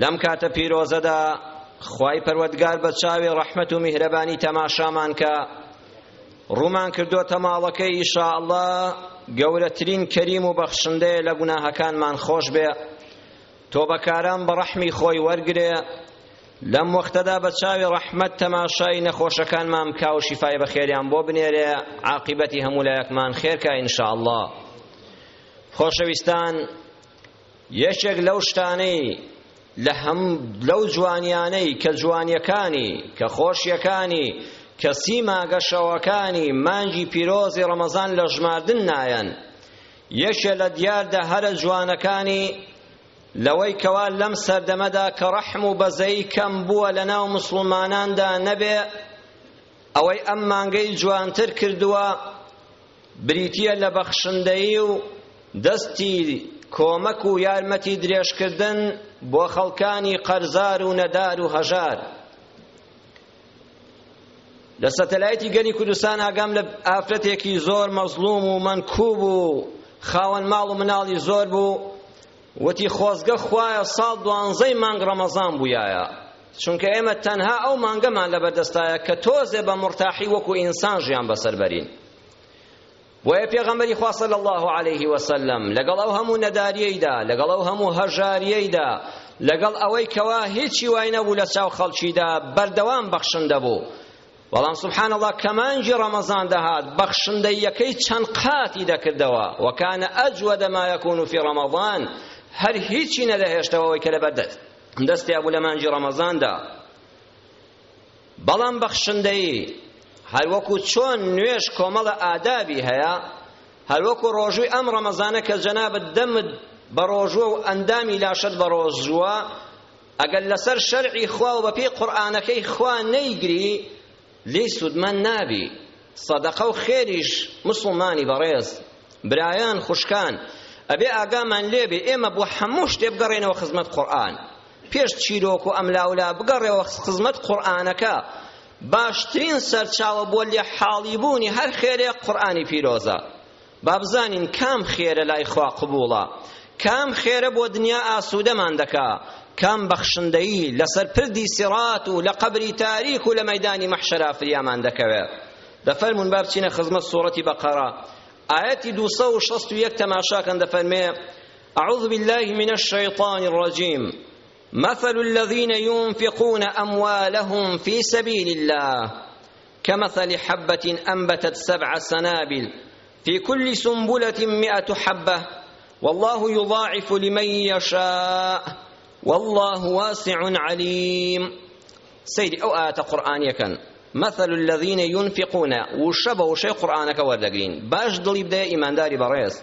لەم کاتە پیرۆزەدا خوای پەروەردگار بە چاوی ڕەحمەت و میهرەبانی تەماشامان کە ڕوومان کردۆتە ماڵەکەی ئیشا ئەڵڵا گەورەترین کەریم و بەخشندەیە لە گوناهەکانمان خۆش بێ تۆبەکاران بە ڕەحمی خۆی وەرگرێ لەم وەختەدا بە چاوی ڕەحمەت تەماشای نەخۆشەکانمان بکا و شیفای بەخێریان بۆ بنێرێ عاقیبەتی هەموو لایەکمان خێرکە ئینشاءاللە خۆشەویستان یەکێک لەو شتانەی لە هەم لەو جوانیانەی کە جوانیەکانی کە خۆشیەکانی کە سیماگە شەوەکانی مانگی پیرۆزی ڕەمەزان لە ژماردن نایەن یەکێ لە دیاردە هەرە جوانەکانی لەوەی کەوا لەم سەردەمەدا کە ڕەحم و بەزەی کەم بووە لە ناو مسلماناندا نەبێ ئەوەی ئەم مانگەی جوانتر کردووە بریتییە لە بەخشندەیی و دەستی کۆمەک و یارمەتی درێژکردن بۆ خەڵکانی قەرزار و نەدار و هەژار لە سەتەلایتی گەلی کوردستان ئاگام لە ئافرەتێکی زۆر مەزلوم و مەنکوب و خاوەن ماڵ و مناڵی زۆر بوو وتی خۆزگە خوایە ساڵ دوانزەی مانگ ڕەمەزان بوویایە چونکە ئێمە تەنها ئەو مانگەمان لەبەردەستایە کە تۆزێ بە مورتاحی وەکو ئینسان ژیان بەسەر بەرین بۆیە پێغەمبەری خوا صلی الله علیه وسلم لەگەڵ ئەو هەموو نەداریەیدا لەگەڵ ئەو هەموو هەژاریەیدا لەگەڵ ئەوەی کەوا هیچی وای نەبوو لە چاو خەڵکیدا بەردەوام بەخشندە بوو بەڵام سبحان اللە کە مانگی ڕەمەزان دەهات بەخشندەیەکەی چەند قاتی دەکردەوە وەکانە ئەجوەدە ما یەکون فی ڕەمەضان هەر هیچی نەدەهێشتەوە ئەوەی کە لەبەر دەستیا بوو لە مانگی ڕەمەزاندا بەڵام بەخشندەیی هەروەکو چۆن نوێش کۆمەڵە ئادابی هەیە هەروەکو ڕۆژووی ئەم ڕەمەزانە کە جەنابت دەمت بە ڕۆژووە و ئەندامی لاشت بە ڕۆژووە ئەگەر لەسەر شەرعی خوا و بەپێی قورئانەکەی خوا نەیگری لێی سوودمەند نابی سەدەقە و خێریش مسوڵمانی بەڕێز برایان خوشکان ئەبێ ئاگامان لێبێ ئێمە بۆ هەموو شتێ بگەڕێنەوە خزمەت قورئان پێش چیرۆک و ئەملاولا بگەڕێەوە خزمەت قورئانەکە باشترین سەرچاوە بۆ لێ حاڵی بوونی هەر خێرێ قورئانی پیرۆزە با بزانین کام خێرە لای خوا قبوڵە کام خێرە بۆ دنیا ئاسوودەمان دەکا کام بەخشندەیی لەسەر پردی سیڕات و لە قەبری تاریک و لە مەیدانی مەحشەرا فریامان دەکەوێت دەفەرمون با بچینە خزمەت سوڕەتی بەقەرە ئاەتی دوو سەد و شەست و یەک تەماشاکەن دەفەرمێ أعوذ بالله من الشيطان الرجيم مثل الذين ينفقون أموالهم في سبيل الله كمثل حبة أنبتت سبع سنابل في كل سنبلة مئة حبة والله يضاعف لمن يشاء والله واسع عليم سيد أو آيات قرآن يكن مثل الذين ينفقون وشبه وشي قرآنك وردقين باش دلي بدأ إيمان داري بريس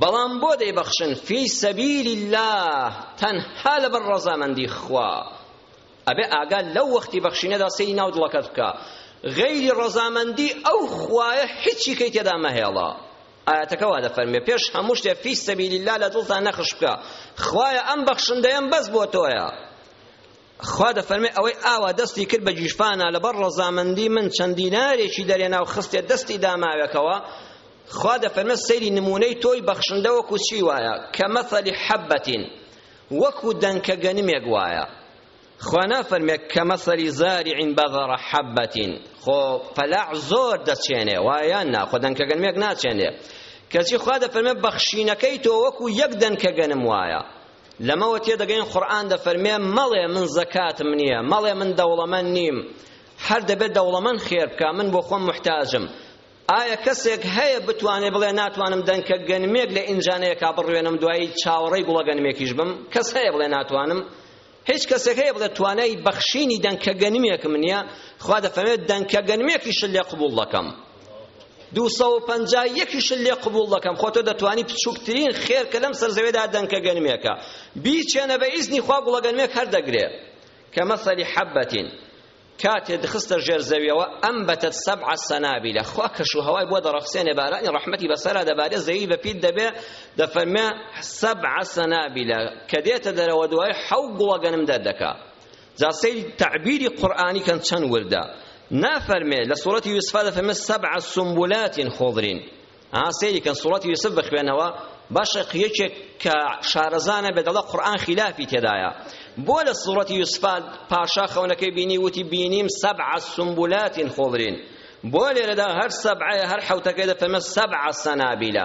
بەڵام بۆ دەیبەخشن فی سەبیل اللە تەنها لەبەر ڕەزامەندی خوا ئەبێ ئاگا لەو وەختی بەخشینەدا سەیری ناو دڵەکەت بکە غەیری ڕەزامەندی ئەو خوایە هیچی کەی تێدا مەهێڵە ئاەتەکە وا دەفەرمێ پێش هەموو شتێ فی سەبیل اللە لە دڵتان نەخش بکە خوایە ئەم بەخشندەیەم بەس بۆ تۆیە خوا دەفەرمێ ئەوەی ئاوا دەستی کرد بە گیژپانا لەبەر ڕەزامەندی من چەند دینارێکی دەرێنا و خستێ دەستی داماوێکەوە خوا دەفەرمێ سەیری نمونەی تۆی بەخشندە وەکو چی وایە کە مەثەلی حەبەتین وەکو دەنکە گەنمێک وایە خوا نافەرمێ کە مەثەلی زاریعین بەذەڕە حەبەتین خۆ پەلاع زۆر دەچێنێ وایان نا خۆ دەنکە گەنمێک ناچێنێ کەچی خوا دەفەرمێ بەخشینەکەی تۆ وەکو یەک دەنکە گەنم وایە لەمەوە تێدەگەین قورئان دەفەرمێ مەڵێ من زەکاتم نییە مەڵێ من دەوڵەمەند نیم هەر دەبێت دەوڵەمەند خێر بکە من بۆ خۆم محتاجم ئایا کەسێک هەیە بتوانێ بڵێ ناتوانم دەنکە گەنمێک لە ئینجانەیەکا بڕوێنم دوایی چاوەڕێی گوڵە گەنمێکیش بم کەس هەیە بڵێ ناتوانم هیچ کەسێک هەیە بڵێ توانای بەخشینی دەنکە گەنمێکم نییە خوا دەفەرمێت دەنکە گەنمێکیش لێ قبوڵ دەکەم دوو سەد و پەنجا و یەکیشت لێ قبوڵ دەکەم خۆ تۆ دەتوانی بچووکترین خێر کە لەم سەر زەوێدا دەنکە گەنمێکە بیچێنە بە ئیزنی خوا گوڵە گەنمێک هەر دەگرێ کە مەسەلی حەبەتین کاتێ دخستە ژێر زەویەوە ئەم بەتەت سەبع سەنابیلە خوا کەش و هەوای بۆ دەڕەخسێنێ بارانی ڕەحمەتی بەسەرا دەبارێ زەوی بەپیت دەبێ دەفەرمێ سەبع سەنابیلە کە دێتە دەرەوە دوای حەو گوڵە گەنم دەردەکا جا سەیری تەعبیری قورئانی کەن چەند وردە نافەرمێ لە سورەتی یوسفا دەفەرمێ سەبع سنبولات خضر ها سەیری کەن سورەتی یوسف بخوێنەوە باشە یەکێک کە شارەزانە بێت دەڵێ قورئان خلافی تێدایە بۆ لە سورەتی یوسفا پاشا خەونەکەی بینی وتی بینیم سەبع سنبولات خضر بۆ لێرەدا هەر سەبعەیە هەر حەوتەکەی دەفەرمێ سەبع سەنابیلە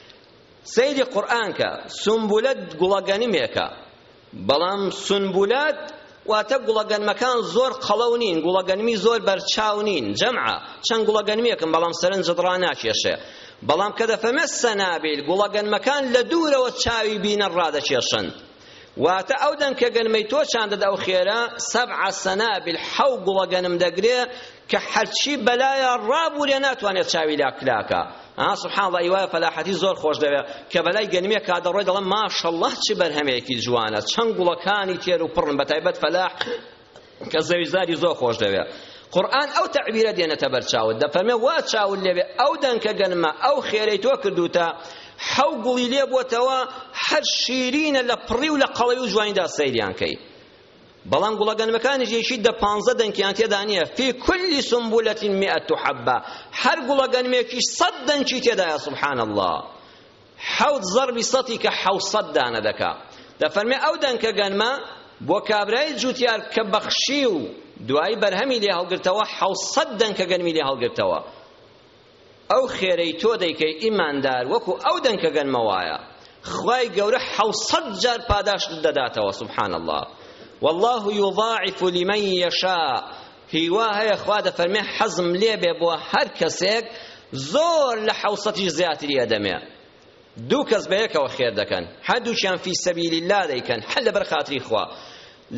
سەیری قورئان کە سونبولە گوڵە گەنمێکە بەڵام سونبولات واتە گوڵە گەنمەکان زۆر قەڵەو نین گوڵە گەنمی زۆر بەرچاو نین جەمعە چەند گوڵە گەنمێکم بەڵام سەرنجت ڕاناکێشێ بەڵام کە دەفەمە سەنابیل گوڵە گەنمەکان لە دوورەوە چاوی بینەر ڕادەکێشن واتە ئەو دەنگ کە گەنمەی تۆ چاندت ئەو خێرە سەبع سەنابل حەو گوڵە گەنم دەگرێ کە هەرچی بەلایە ڕابوورێ ناتوانێت چاوی لا کلاکە ها سبحان الله ایوای فلاحتی زۆر خۆش دەوێ کە بەلای گەنمێک کا دەڕۆی دەڵێ ماشاءالله چی بەرهەمێکی جوانە چەند گوڵەکانی تێر و پڕن بە تایبەت فلاح کە زەوی زاری زۆر خۆش دەوێ قورآن ئەو تەعبیرە دێنێتە بەر چاوت دەفەرمێ وا چاول لێوێ ئەو دەنکە گەنمە ئەو خێرەی تۆ کردوتە حەو گوڵی لێ بۆتەوە هەر شیرینە لە پڕی و لە قەڵەوی و جوانیدا سەیریان کەی بەڵام گوڵە گەنمەکانیش یەکی دە پانزە دەنکیان تێدا نییە فی کولی سنبولەتین مئەت حەبە هەر گوڵە گەنمێکی سەد دەنکی تێدایە سبحان الله حەوت زەربی سەتی کە حەوسەت دانە دەکا دەفەرمێ ئەو دەنکە گەنمە بۆ کابرای جوتیار کە بەخشی و دوایی بەرهەمی لێ هەڵگرتەوە حەوسەت دەنکە گەنمی لێ هەڵگرتەوە ئەو خێرەی تۆ دەیکەی ئیماندار وەکو ئەو دەنکە گەنمە وایە خوای گەورە حەوسەت جار پاداشت دەداتەوە سبحان الله والله يضاعف لمن يشاء هیوا هەیە خوا دەفەرمێ حەزم لێبێ بۆ هەر کەسێک زۆر لە حەوسەتیش زیاتری ئەدەمێ دوو کەس بە یەکەوە خێر دەکەن هەردووکیان فی سەبیل الله دەیکەن هەر لەبەر خاتری خوا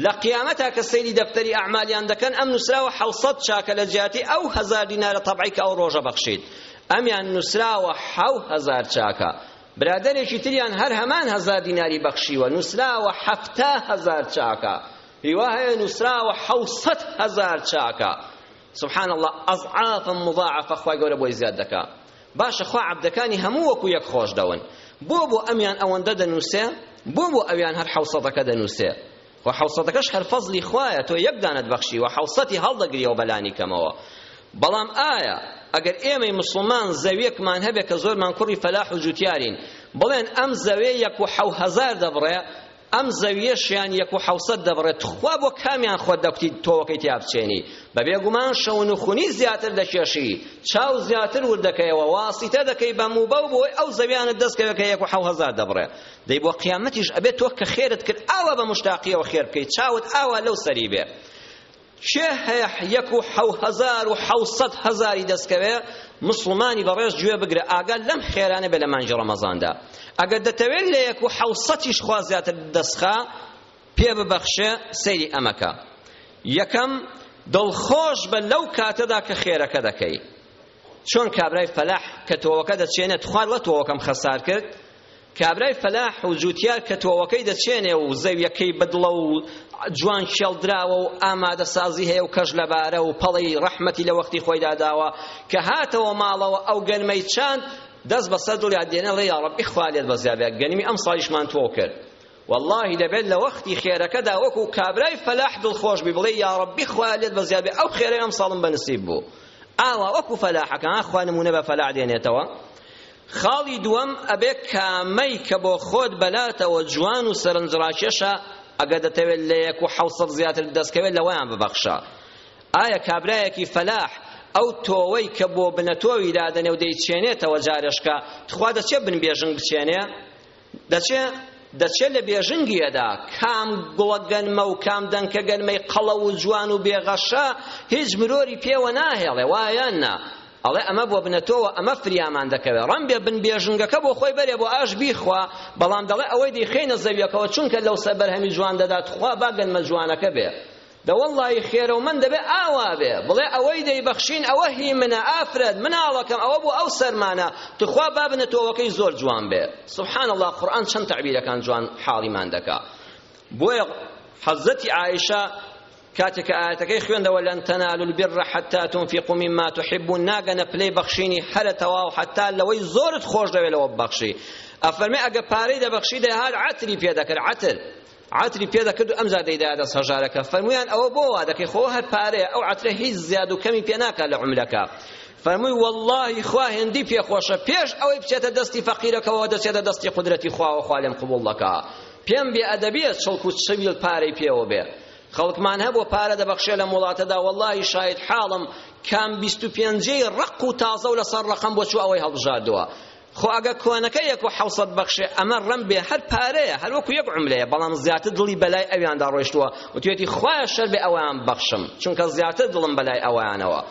لە قیامەتا کە سەیری دەفتەری ئەعمالیان دەکەن ئەم نووسراوە حەوسەت چاکە لە جیاتی ئەو هەزار دینارە تەبعی کە ئەو ڕۆژە بەخشیت ئەمیان نووسراوە حەو هەزار چاکە برادەرێکی تریان هەر هەمان هەزار دیناری بەخشیوە نووسراوە حەفتا هەزار چاکە هی وا هەیە نووسراوە حەوت سەد هەزار چاکە سبحان اللە اضعافا مضاعفە خوای گەورە بۆی زیاد دەکا باشە خوا عەبدەکانی هەموو وەکو یەک خۆش دەون بۆ بۆ ئەمیان ئەوەندە دەنووسێ بۆ بۆ ئەویان هەر حەوسەتەکە دەنووسێ و حەوسەتەکەش هەر فەزلی خوایە تۆ یەک دانت بەخشی و حەوسەتی هەڵدەگریەوە بەلانی کەمەوە بەڵام ئایا ئەگەر ئێمەی مسلمان زەویەکمان هەبێ کە زۆرمان کوڕی فەلاح و جوتیارین بڵێن ئەم زەوێ یەک و حەو هەزار دەبڕێ ئەم زەویەشیان یەک و حەوسەت دەبڕێت تخوا بۆ کامیان خۆت دەکوتی تۆوەکەی تیا بچێنی بەبێ گومان شەونخونی زیاتر دەکێشی چاو زیاتر ورد دەکەیەوە واسیتە دەکەی بە موبە و بۆی ئەو زەویانت دەستکەوێت کە یەک و حەو هەزار دەبڕێ دەی بۆ قیامەتیش ئەبێت تۆ کە خێرت کرد ئاوا بە مشتاقیەوە خێر بکەیت چاوت ئاوا لەو سەری بێ کێ هەیە یەک و حەو هەزار و حەو سەد هەزاری دەستکەوێ مسلمانی بەڕێز گوێ بگرە ئاگات لەم خێرانە بێ لە مانگی ڕەمەزاندا ئەگەر دەتەوێت لە یەک و حەو سەدیش خوا زیاتر دەستخا پێ ببەخشێ سەیری ئەمەکە یەکەم دڵخۆش بە لەو کاتەدا کە خێرەکە دەکەی چۆن کابرای فەلاح کە تۆوەکە دەچێنێت خوار لە تۆوەکەم خەسار کرد کابرای فەلاح و جووتیار کە تۆوەکەی دەچێنێ و زەوییەکەی بەدڵە و جوان کێڵدراوە و ئامادەسازی هەیە و کەژلەبارە و پەڵەی ڕەحمەتی لە وەختی خۆیدا داوە کە هاتەوە ماڵەوە ئەو گەنمەی چاند دەست بەسەر دڵیا دێنێ ئەڵێ یاڕەبی خوا لێت بەزیا بێ گەنمی ئەمساڵیشمان تۆو کرد وەڵاهی دەبێت لە وەختی خێرەکەدا وەکو کابرای فەلاح دڵخۆش بی بڵێ یا ڕەبی خوا لێت بەزیاد بێ ئەو خێرەی ئەم ساڵم بە نسیب بوو ئاوا وەکو فەلاحەکە خوا نمونە بە فەلاح دێنێتەوە خاڵی دووەم ئەبێ کامەی کە بۆ خۆت بەلاتەوە جوان و سەرنجڕاکێشە ئەگەر دەتەوێت لە یەک و حەوسەد زیاتر دەستکەوێت لەوەیان ببەخشە ئایا کابرایەکی فەلاح ئەو تۆوەی کە بۆ بنەتۆوی دادەنێ و دەیچێنێتەوە جارێشکە تخوا دەچێ بنبێژنگ بچێنێ دەچێ دەچێ لە بێژنگیەدا کام گوڵە گەنمە و کام دەنکە گەنمەی قەڵە و جوان و بێغەشە هیچ مرۆری پێوە ناهێڵێ وایە نا ئەڵێ ئەمە بۆ بنەتۆوە ئەمە فریامان دەکەوێت ڕەم بێ بن بێژنگەکە بۆ خۆی بەرێ بۆ ئاش بیخوا بەڵام دەڵێ ئەوەی دیخینە زەویەکەوە چونکە لەو سەر بەرهەمی جوان دەدات خوا با گەنمە جوانەکە بێ دە وەڵڵایی خێرە و من دەبێ ئاوا بێ بڵێ ئەوەی دەیبەخشین ئەوە هی منە ئافرەت مناڵەکەم ئەوە بۆ ئەو سەرمانە توخوا با بنە تۆوەکەی زۆر جوان بێ سبحان اللە قورئان چەند تەعبیرەکان جوان حاڵیمان دەکا بۆیە حەزەتی عائشە کاتێک ئاەتەکەی خوێندەوە لەن تەنال البر حتا تنفق مما تحبون ناگەنە پلەی بەخشینی هەرە تەواو حتا لەوەی زۆرت خۆش دەوێت لەوە بەخشی ئەفەرمێ ئەگە پارەی دەبەخشی دەهات عەتری پێ دەکرد عەتر عەتری پێ دەکرد و ئەمجا دەیدایە دەست هەژارەکە فەرموویان ئەوە بۆ وا دەکەی خۆ هەر پارەیە ئەو عەترە هیچ زیاد و کەمی پێ ناکات لە عوملەکە فەرمووی واللهی خوا هێندی پێخۆشە پێش ئەوەی بچێتە دەستی فەقیرەکەەوە دەچێتە دەستی قودرەتی خواوە خوا لێم قبوڵ دەکا پێم بێ ئەدەبیە چڵک و چویل پارەی پێوە بێ خەڵکمان هەبوو پارە دەبەخشێ لەم وڵاتەدا واللهی شاید حاڵم کام بیست و پێنجەی ڕق و تازە و لەسەر ڕقم بۆ چوو ئەوەی هەڵبژاردووە خۆ ئەگە کۆنەکە یەک و حەوت سەد بەخشێ ئەمە ڕەم بێ هەر پارەیە هەر وەکو یەک عومرەیە بەڵام زیاتر دڵی بەلای ئەویاندا ڕۆیشتووە وتوێتی خوایە شەر بێ ئەویان بەخشم چونکە زیاتر دڵم بەلای ئەویانەوە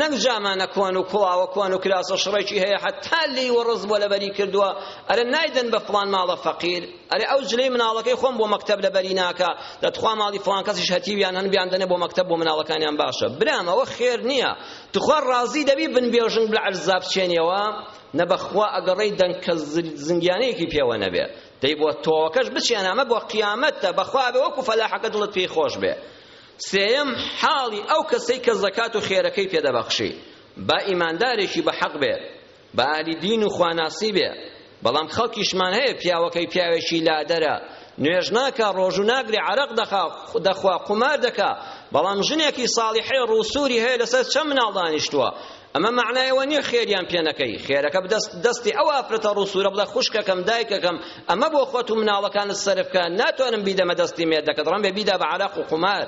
نەک جامانە کۆن و کوڵاوە کۆن و کراسە شڕێکی هەیە حتا لی وەڕز بۆ لەبەری کردووە ئەرە نایدەن بە فڵان ماڵە فەقیر ئەرێ ئەو جلەی مناڵەکەی خۆم بۆ مەکتەب لەبەری ناکە دەتخوا ماڵی فڵان کەسیش هەتیویان هەن بیاندەنێ بۆ مەکتەب بۆ مناڵەکانیان باشە برام ئەوە خێر نییە تخوا ڕازی دەبی بنبێژنگ بلە عەرزا بچێنیەوە نە بەخوا ئەگەڕێی دەنگ کە زنگیانەیەکی پێوە نەبێ دەی بۆ تۆوەکەش بچێنە ئەمە بۆ قیامەتە بەخوا ئەبێ وەکو فەلاحەکە دڵت پێی خۆش بێ سێیەم حاڵی ئەو کەسەی کە زەکات و خێرەکەی پێدەبەخشی با ئیماندارێکی بە حەق بێ بە ئالی دین و خواناسی بێ بەڵام خەڵکیشمان هەیە پیاوەکەی پیاوێکی لادەرە نوێژ ناکا ڕۆژوو ناگرێ عەرەق دەخا دەخوا قومار دەکا بەڵام ژنێکی ساڵیحەی ڕووسوری هەیە لەسەر چەند مناڵ دانیشتووە ئەمە معنای ئەوە نییە خێریان پێ نەکەی خێرەکە بدەست دەستی ئەو ئافرەتە ڕووسورە بڵێ خوشکەکەم دایکەکەم ئەمە بۆ خۆت و مناڵەکانت سەرفکە ناتوانم بیدەمە دەستی مێردەکەت ڕەمبێ بیدا بە عەرەق و قومار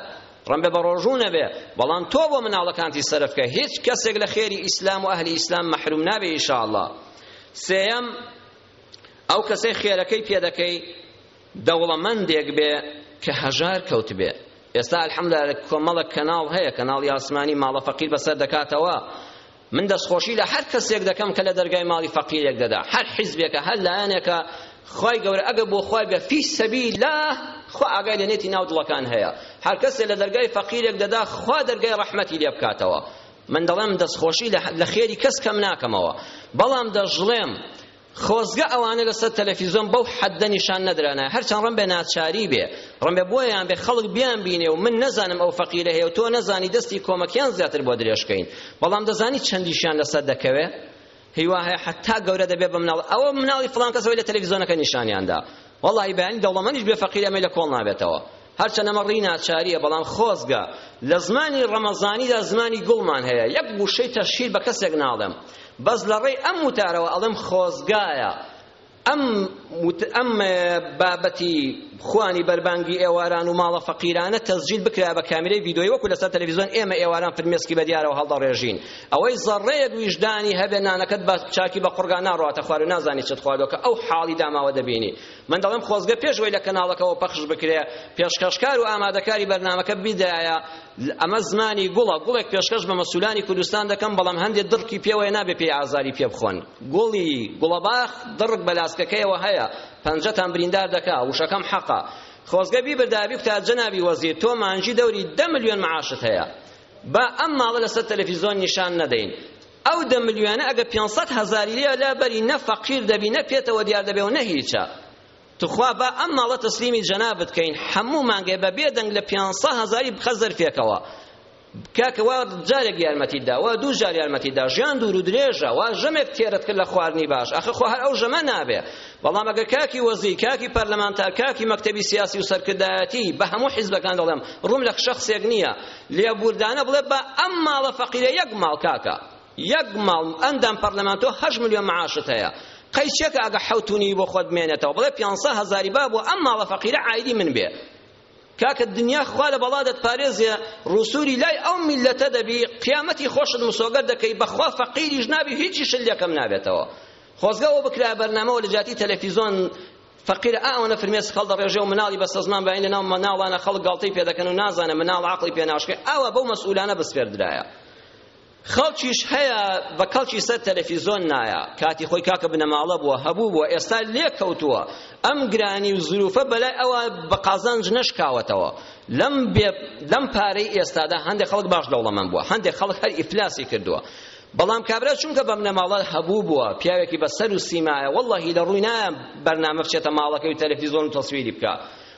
ڕەمبە بەڕۆژوو نەبێ بەڵام تۆ بۆ مناڵەکانتی سەرف کە هیچ کەسێک لە خێری ئیسلام و ئەهلی ئیسلام مەحروم نابێ ئیشاءاللە سێیەم ئەو کەسەی خێرەکەی پێ دەکەی دەوڵەمەندێک بێ کە هەژار کەوت بێ ئێستا الحمدلله کۆمەڵە کەناڵ هەیە کەناڵی ئاسمانی ماڵە فەقیر بەسەر دەکاتەوە من دەستخۆشی لە هەر کەسێک دەکەم کە لە دەرگای ماڵی فەقیرێک دەدا هەر حیزبێکە هەر لایەنێکە خوای گەورە ئەگە بۆ خوای بە فی سەبیلا خوا ئاگای لە نێتی ناو دڵەکان هەیە هەر کەسێ لە دەرگای فەقیرێک دەدا خوا دەرگای ڕەحمەتی لێ بکاتەوە من دەڵێم دەستخۆشی لە خێری کەس کەم ناکەمەوە بەڵام دەژڵێم خۆزگە ئەوانە لەسەر تەلەفیزۆن بەو حەددە نیشان نەدرانایە هەرچەند ڕەمبێ ناچاری بێ ڕەمبێ بۆیان بێ خەڵک بیان بینێ و من نەزانم ئەو فەقیرە هەیە و تۆ نەزانی دەستی کۆمەکیان زیاتر بۆ درێژکەین بەڵام دەزانی چەندیشیان لەسەر دەکەوێ هیوا هەیە حتا گەورە دەبێ بە مناڵ ئەوە مناڵی فڵان کەسەوەی لە تەلەفیزۆنەکە نیشانیاندا وەڵاهی بەیانی دەوڵەمەنیش بێ فەقیر ئەمەی لە کۆڵ نابێتەوە هەرچەند ئەمە ڕیی ناچارییە بەڵام خۆزگە لە زمانی ڕەمەزانیدا زمانی گوڵمان هەیە یەک وشەی تەشهیر بە کەسێک ناڵێم بەس لە ڕێی ئەم وتارەوە ئەڵێم خۆزگایە ئەم ئەم بابەتی خوانی بەربانگی ئێواران و ماڵە فەقیرانە تەسجیل بکرا بە کامێرەی ڤیدیۆیی وەکو لەسەر تەلەڤیزیۆن ئێمە ئێواران فرمێسکی بە دیارەوە هەڵدەڕێژین ئەوەی زەڕەیەک ویژدانی هەبێ نانەکەت بە چاکی بە قڕگا ناڕواتە خوارێ نازانی چت خواردوە کە ئەو حاڵی داماوە دەبینی من دەڵێم خۆزگە پێش وەی لە کەناڵەکەەوە پەخش بکرێ پێشکەشکار و ئامادەکاری بەرنامەکە بیدایە ئەمە زمانی گوڵە گوڵێک پێشکەش بە مەسولانی کوردستان دەکەم بەڵام هەندێک دڕکی پێوەیە نابێ پێی ئازاری پێ بخۆن گوڵی گوڵەباخ دڕک بە لاسکەکەیەوە هەیە پەنجەتان بریندار دەکا وشەکەم حەقە خۆزگە بیبردابی کوتا جەنابی وەزیر تۆ مانجی دەوری دە ملیۆن معاشت هەیە با ئەم ماڵە لەسەر تەلەفیزۆن نیشان نەدەین ئەو دە ملیۆنە ئەگە پێنج سەد هەزاری لێ لا بەری نە فەقیر دەبی نە پێتەوە دیار دەبێ و نە هیچە تخوا با ئەم ماڵە تەسلیمی جەنابت کەین هەموو مانگێ بە بێدەنگ لە پێنج سەد هەزاری بخە زەرفێکەوە کاکە وا جارێک یارمەتی دا وا دوو جار یارمەتی دا ژیان دوور و درێژە وا ژەمێک تێرت کرد لە خواردنی باش ئەخە خۆ هەر ئەو ژەمە نابێ بەڵام ئەگەر کاکی وەزیر کاکی پەرلەمانتار کاکی مەکتەبی سیاسی و سەرکردایەتی بە هەموو حیزبەکان دەڵێم ڕووم لە شەخسێک نییە لێبوردانە بڵێ بە ئەم ماڵە فەقیرە یەک ماڵ کاکە یەک ماڵ ئەندام پەرلەمان تۆ هەشت ملیۆن معاشت هەیە قەیچێکە ئەگە حەوتونی بۆ خۆت بمێنێتەوە بڵێ پێنسە هەزاری با بۆ ئەم ماڵە فەقیرە عایدی من بێ کاکە دنیا خوا لە بەڵا دەتپارێزێ ڕوسوری لای ئەو میلەتە دەبی قیامەتی خۆشت مسۆگەر دەکەی بەخوا فەقیریش نابی هیچیشت لەکەم نابێتەوە خۆزگە ئەوە بکرا بەرنامەوە لە جیاتی تەلەفیزۆن فقیر ئەوەنە فرمێس خەڵ دەڕێژێ و مناڵی بەسە زمان باین لە ناو مناڵانە خەڵک گاڵتەی پێ دەکەن و نازانە مناڵ عەقڵی پێ ناشکێ ئەوە بەو مەسئولانە بسپێردرایە خەڵکیش هەیە بە کەڵکی سەر تەلەفیزۆن نایە کاتی خۆی کاکە بنەماڵە بووە هەبوو بووە ئێستا لێکەوتووە ئەم گرانی و زروفە بەلای ئەوە بە قازانج نەشکاوەتەوە لەم بێ لەم پارەی ئێستادا هەندێک خەڵک باش دەوڵەمەند بووە هەندێک خەڵک هەر ئیفلاسی کردووە بەڵام کابرا چونکە بە بنەماڵە هەبوو بووە پیاوێکی بەسەر و سیمایە واللهی لە ڕووی نایە بەرنامە بچێتە ماڵەکەی و تەلەفیزۆن و تەسویری بکە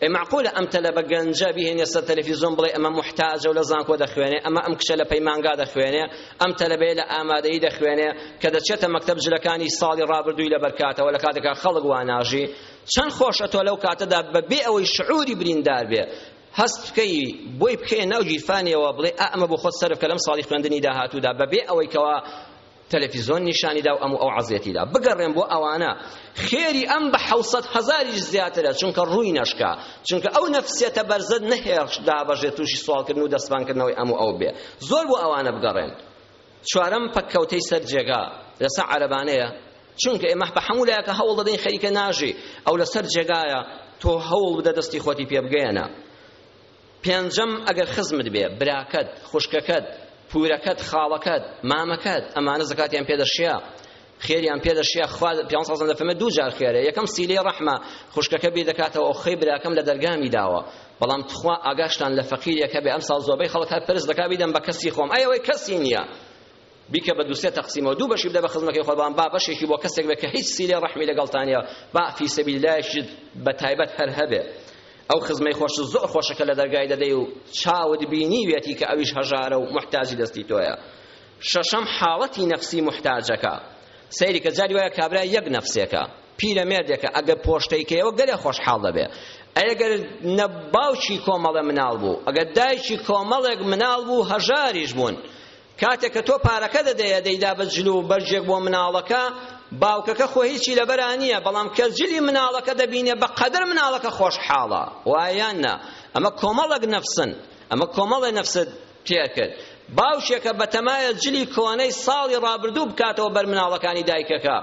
ئێ مەعقولە ئەم تەلەبە گەنجە بیهێنێ سەر تەلەفیزۆن بڵێ ئەمە موحتاجە و لە زانکۆ دەخوێنێ ئەمە ئەم کچە لە پەیمانگا دەخوێنێ ئەم تەلەبەیە لە ئامادەیی دەخوێنێ کە دەچێتە مەکتەب جلەکانی ساڵی ڕابردووی لەبەرکاتەوە لە کاتێکا خەڵک وا ناژی چەند خۆشە تۆ لەو کاتەدا بەبێ ئەوەی شعوری بریندار بێ هەست بکەی بۆی بکەیە ناو گیرفانیەوە بڵێ ئا ئەمە بۆ خۆت سەرف کە لەم ساڵی خوێندنی داهاتوودا بەبێ ئەوەی کەوا تەلەفیزۆن نیشانی دا و ئەم و ئەو عەزێتی دا بگەڕێن بۆ ئەوانە خێری ئەم بە حەوسەت هەزاریش زیاترە چونکە ڕووی نەشکا چونکە ئەو نەفسیەتە بەرزەت نەهێڵش دابەژێ تووشی سواڵکردن و دەستپانکردنەوەی ئەم و ئەو بێ زۆر بۆ ئەوانە بگەڕێن چوارەم پەککەوتەی سەر جێگا لەسەر عەرەبانەیە چونکە ئێمە بە هەموو لایەکە هەوڵ دەدەین خەریکە ناژی ئەو لەسەر جێگایە تۆ هەوڵ بدە دەستی خۆتی پێ بگەیەنە پێنجەم، ئەگەر خزمت بێ، براکەت، خوشکەکەت، پورەکەت، خاڵەکەت، مامەکەت، ئەمانە زەکاتیان پێ دەشیا، خێریان پێ دەشیا، خوا پێغەمبەر صلی الله علیه و دوو جار خێرە، یەکەم سیلەی ڕەحمە، خوشکەکە بیر دەکاتەوە ئەو خەی براکەم لە دەرگامی داوە، بەڵام تخوا ئاگاشتان لە فەقیرێک هەبێ، ئەمساڵ زۆربەی خەڵک هەر پرس دەکا بیدەم بە کەسی خۆم، ئەی ئەوەی کەسی نییە، بیکە بە دوو سێ تەقسیمەوە دوو بەشی بدە بە خزمەکەی خۆت بەڵام با بەشێکی بۆ کەسێک بێ کە هیچ سیلەی ڕەحمی لەگەڵتان نییە با فی سەبیل لایەکیشت بە تایبەت هەر هەبێ ئەو خزمەی خۆش زۆر خۆشە کە لە دەرگای دەدەی و چاوت بینیوێتی کە ئەویش هەژارە و محتاجی دەستی تۆیە شەشەم حاڵەتی نەفسی محتاجەکە سەیری کە جاری وایە کابرا یەک نەفسێکە پیرە مێردێکە ئەگەر پۆشتەی کەیەوە گەلێ خۆشحاڵ دەبێ ئەگەر نە باوکی کۆمەڵە مناڵ بوو ئەگەر دایکی کۆمەڵێک مناڵ بوو هەژاریش بوون کاتێک کە تۆ پارەکە دەدەیە دەیدا بە جل و بەرجێک بۆ مناڵەکە باوکەکە خۆ هیچی لەبەرا نییە بەڵام کە جلی مناڵەکە دەبینێ بە قەدر مناڵەکە خۆشحاڵە وایان نا ئەمە کۆمەڵێک نەفسن ئەمە کۆمەڵێ نەفسد تێکرد باوشێکە بەتەمایە جلی کۆنەی ساڵی ڕابردوو بکاتەوە بەر مناڵەکانی دایکەکە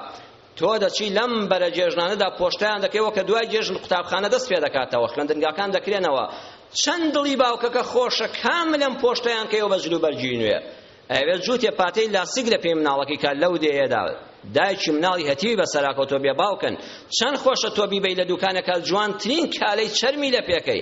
تۆ دەچی لەم بەرە جێژنانەدا پۆشتیان دەکەیەوە کە دوای جێژن قوتابخانە دەست پێ دەکاتەوە خوێندنگاکان دەکرێنەوە چەند دڵی باوکەکە خۆشە کاملەم پۆشتیان کەیەوە بە جلوبەرگی نوێ ئەوێ جووتێ پاتەی لاسیک لە پێی مناڵەکەی کا لەو دێیەدا دایکی مناڵی هەتیوی بە سەراکەوتۆ بێ باوکن چەند خۆشە تۆ بیبەی لە دوکانێکە جوانترین کالەی چەرمی لە پێکەی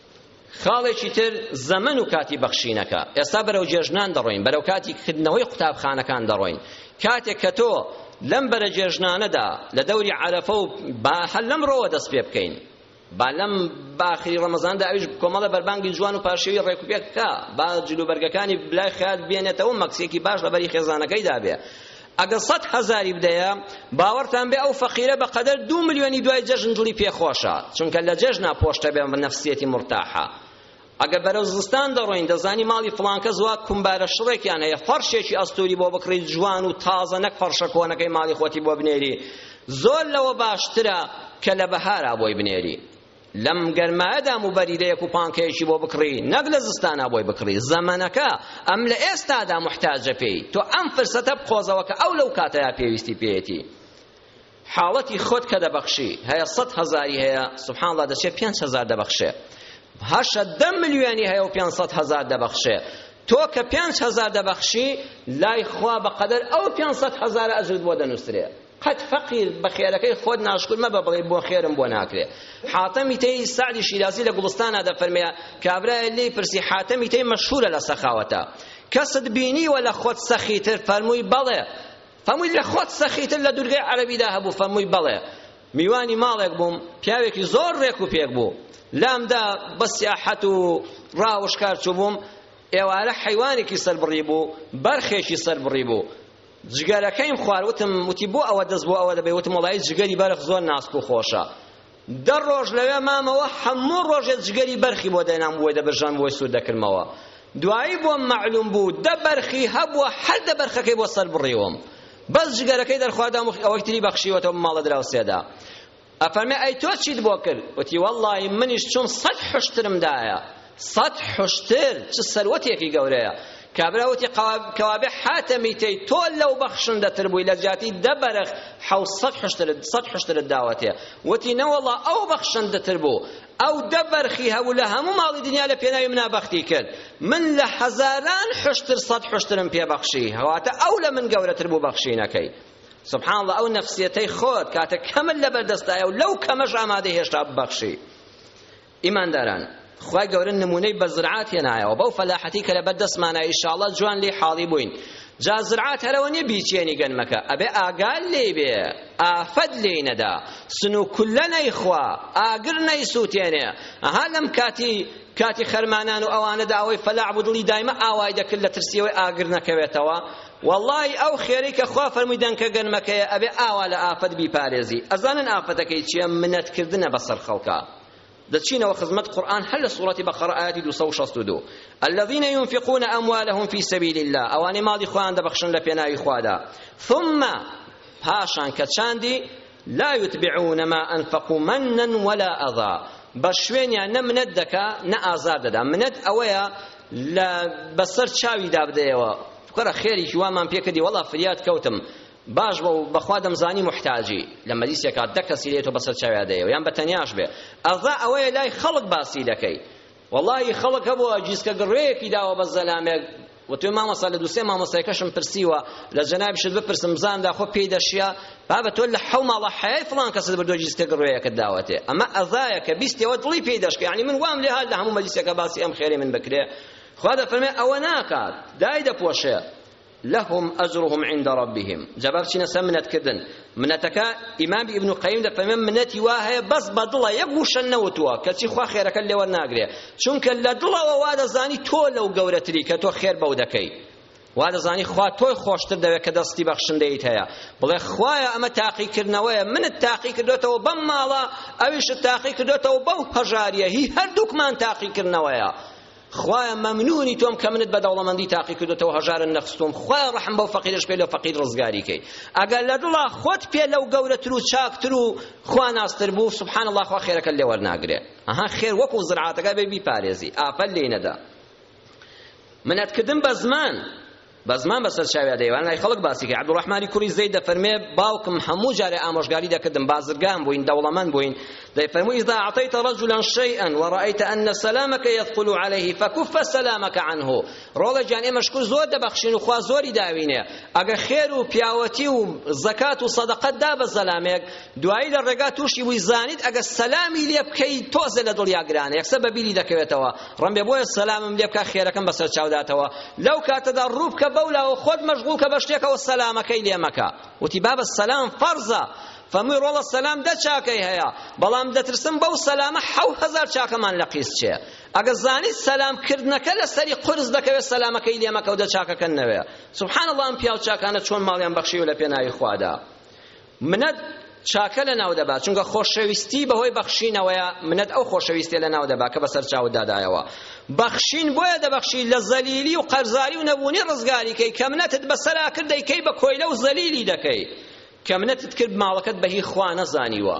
خاڵێکی تر زەمەن و کاتی بەخشینەکە ئێستا بەرەو جێژنان دەڕۆین بەرەو کاتی کردنەوەی قوتابخانەکان دەڕۆین کاتێک کە تۆ لەم بەرە جێژنانەدا لە دەوری عەرەفە و با هەر لەم ڕۆوە دەست پێ بکەین با لەم باخری ڕەمەزاندا ئەویش کۆمەڵە بەربانگی جوان و پاشێوی ڕێکوپێک بکە با جلوبەرگەکانی بلای خەیات بێنێتەوە مەکسێکی باش لەبەری خێزانەکەیدا بێ ئەگەر سەد هەزاری بدەیە باوەرتان بێ ئەو فەقیرە بەقەدەر دوو ملیۆنی دوای جەژن دڵی پێ خۆشە چونکە لە جەژنا پۆشتە بێ نەفسیەتی مورتاحە ئەگەر بەرەو زستان دەڕۆین دەزانی ماڵی فڵانکەس وا کومبارە شڕێکیان هەیە فەرشێکی ئەستوری بۆ بکڕی جوان و تازە نەک فەرشە کۆنەکەی ماڵی خۆتی بۆ بنێری زۆر لەوە باشترە کە لە بەهارا بۆی بنێری لەم گەرمایەدا موبەریدەیەک و پانکەیەکی بۆ بکڕی نەک لە زستانا بۆی بکڕی زەمەنەکە ئەم لە ئێستادا محتاجە پێی تۆ ئەم فرسەتە بقۆزەوە کە ئەو لەو کاتەیا پێویستی پێیەتی حاڵەتی خۆت کە دەبەخشی هەیە سەد هەزاری هەیە سبحان الله دەچێت پێنج هەزار دەبەخشێ هەشە دە ملیۆنی هەیە و پێنج سەد هەزار دەبەخشێ تۆ کە پێنج هەزار دەبەخشی لای خوا بەقەدەر ئەو پێنج سەد هەزارە ئەجرت بۆ دەنووسرێ قەت فەقیر بە خێرەکەی خۆت ناشکور مەبە بڵێی بۆ خێرم بۆ ناکرێ حاتەمی تەی سەعدی شیرازی لە گوڵستانا دەفەرمێ کابرای لێی پرسی حاتەمی تەی مەشهورە لە سەخاوەتە کەست بینیوە لە خۆت سەخیتر فەرمووی بەڵێ فەرمووی لە خۆت سەخیتر لە دوورگەی عەرەبیدا هەبوو فەرمووی بەڵێ میوانی ماڵێک بووم پیاوێکی زۆر ڕێک و پێک بوو لامدا بە سیاحەت و ڕاوشکار چوو بووم ئێوارە حیوانێکی سەربڕی بوو بەرخێکی سەربڕی بوو جگەرەکەیم خوارد وتم وتی بۆ ئەوە دەست بۆ ئەوە دەبەی وتم وەڵایی جگەری بەرخ زۆر ناسک و خۆشە دە ڕۆژ لەوێ مامەوە هەموو ڕۆژێ جگەری بەرخی بۆ دەینام بۆی دەبرژان بۆی سوود دەکردمەوە دوایی بۆم مەعلوم بوو دە بەرخی هەبووە هەر دە بەرخەکەی بۆ سەر بڕیوم بەس جگەرەکەی دەرخواردام ئەوەی تری بەخشیوەتەوە ماڵە دراوسێدا ئەفەرمێ ئەی تۆ چیت بۆ کرد وتی وەڵڵاهی منیش چون سەد حوشترم دایە سەد حوشتر چ سەروەتێکی گەورەیە کابرا وتی کەوابێ حاتەمیتەی تۆ لەو بەخشندەتر بووی لە جیاتی دە بەرخ حەوسەد حوشترت سەد حوشترت داوەتێ وتی نەوەڵڵا ئەو بەخشندەتر بوو ئەو دە بەرخی هەبوو لە هەموو ماڵی دنیا لە پێناوی منا بەختی کرد من لە هەزاران حشتر سەد حشترم پێ بەخشی هەواتە ئەو لە من گەورەتر بوو بەخشینەکەی سبحان اللە ئەو نەفسیەتەی خۆت کاتە کەمت لەبەردەستایە و لەو کەمەش ئامادە هێشتا ببەخشی ئیمانداران خوای گەورە نمونەی بە زرعات هێنایەوە بەو فەلاحەتی کە لەبەر دەستمانە ئیشاڵڵا جوان لێ حاڵی بووین جا زرعات هەرەوە نیە بیچێنی گەنمەکە ئەبێ ئاگال لێی بێ ئافەت لێی نەدا سن و کولە نەیخوا ئاگر نەیسووتێنێ ئەها لەم کاتی کاتی خەرمانان و ئەوانەدا ئەوەی فەلاع بودڵی دایمە ئاوای دەکرد لە ترسیەوەی ئاگر نەکەوێتەوە وەڵاهی ئەو خێرەی کە خوا فەرمووی دەنکە گەنمەکەیە ئەبێ ئاوا لە ئافەت بیپارێزی ئەزانن ئافەتەکەی چییە منەت کردنە بەسەر خەڵکا دەچینەوە خزمەت قورئان هەر لە سوڕەتی بەقەرە ئایەتی 262 الذين ينفقون اموالهم في سبيل الله ئەوانەی ماڵی خۆیان دەبەخشن لە پێناوی خوادا ثم پاشان کە چاندی لا یتبعون ما انفقوا منا ولا اذا بە شوێنیان نە منەت دەکا نە ئازار دەدا منەت ئەوەیە لە بەسەر چاوی دابدەیەوە کوڕە خێریکی وامان پێکردی وەڵا فریاد کەوتم باش بە و بەخوا دەمزانی محتاجی لە مەلیسێکا دە کەسی لێتۆ بەسەر چاویا دەیەوە یان بە تەنیاش بێ ئەڵا ئەوەیە لای خەڵک باسی دەکەی وەڵاهی خەڵک هەبووە جیسکە گڕێیەکی داوە بە زەلامێک وتوێ مامۆستا لە دووسێ مامۆستایەکەشم پرسیوە لە جەنابیشت بپرسم بزانم داخۆ پێی دەشیا بابە تۆ لە حەو ماڵە حەیای فڵان کەست بردووە جیسکە گڕێیەکەت داوەتێ ئەمە ئەزایە کە بیستەوە دڵی پێی دەشکە یعنی من وام لێ هات لە هەموو مەجلیسێکە باسی ئەم خێرەی من بکرێ خوا دەفەرمێ ئەوە ناکات دای دەپۆشێ لهم اجرهم عند ربهم جابا بچینە سەر منەت کردن منەتەکە ئیمام ابن قیم دەفەرمێ منەتی وا هەیە بەس بە دڵە یەک وشە نەوتووە کەچی خوا خێرەکە لێوە ناگرێ چونکە لە دڵەوە وا دەزانی تۆ لەو گەورەتری کە تۆ خێر بەو دەکەی وا دەزانی خوا تۆی خۆشتر دەوێت کە دەستی بەخشندەیت هەیە بڵێ خوایە ئەمە تاقیکردنەوەیە منت تاقی کردوێتەوە بەم ماڵە ئەویشت تاقی کردوێتەوە بەو هەژاریە هی هەردووکمان تاقیکردنەوەیە خوایە مەمنونی تۆم کە منت بە دەوڵەمەندی تاقی کردوتەوە هەژارن نەخستوم خوایە ڕەحم بەو فەقیرەش پێ لەو فەقیر ڕزگاری کەی ئەگەر لە دڵا خۆت پێ لەو گەورەتر و چاکتر و خواناستر بوو سبحان الله خوا خێرەکە لێ وەرناگرێ ئەها خێر وەکو زرعاتەکە بێ بیپارێزی ئاپەل لێی نەدا منەتکردن بە زمان بە زمان بەسەر چاویا دەیوان لای خەڵک باسی کرد عەبدولڕەحمانی کوڕی زەید دەفەرمێ باوکم هەموو جارێ ئامۆژگاری دەکردم بازرگان بووین دەوڵەمەند بووین دەیفەرموو ئیزا عەتەیتە رەجولا شەیئا وەڕەئەیتە ئەن سەلامەکە یەثقل عەلەیه فەکف سەلامەکە عنه ڕۆڵە گیان ئێمە شکر زۆر دەبەخشین و خوا زۆری داوینێ ئەگەر خێر و پیاوەتی و زەکات و سەدەقەت دا بە زەلامێک دوایی لە ڕێگا تووشی بووی زانیت ئەگەر سەلامی لێ بکەی تۆزێ لە دڵیا گرانە یەکسەر بە بیری دەکەوێتەوە ڕم بێ بۆیە سەلامم لێ بکە خێرەکەم بەسەر چاوداتەوە لەو کاتەدا ڕوو بکە بەو لاوە خۆت مەشغوڵ کە بە شتێکەوە سەلامەکەی لێ مەکە وتی بابە سەلام فەرزە فەرمووی ڕۆڵە سەلام دە چاکەی هەیە بەڵام دەترسم بەو سەلامە حەو هەزار چاکەمان لە قیس چێ ئەگە زانیت سەلام کردنەکە لە سەری قرس دەکەوێت سەلامەکەی لێ مەکە و دە چاکەکە نەوێ سبحان الله ئەم پیاو چاکانە چۆن ماڵیان بەخشیوە لە پێناوی خوادا منەت چاکە لەناو دەبات چونکە خۆشەویستی بەهۆی بەخشینەوەیە منەت ئەو خۆشەویستێ لەناو دەبات کە بەسەر چاوت دادایەوە بەخشین بۆیە دەبەخشی لە زەلیلی و قەرزاری و نەبوونی ڕزگاری کەی کە منەتت بەسەرا کرد دەیکەی بە کۆیلە و زەلیلی دەکەی کە منەتت کرد ماڵەکەت بەهی خوا نەزانیوە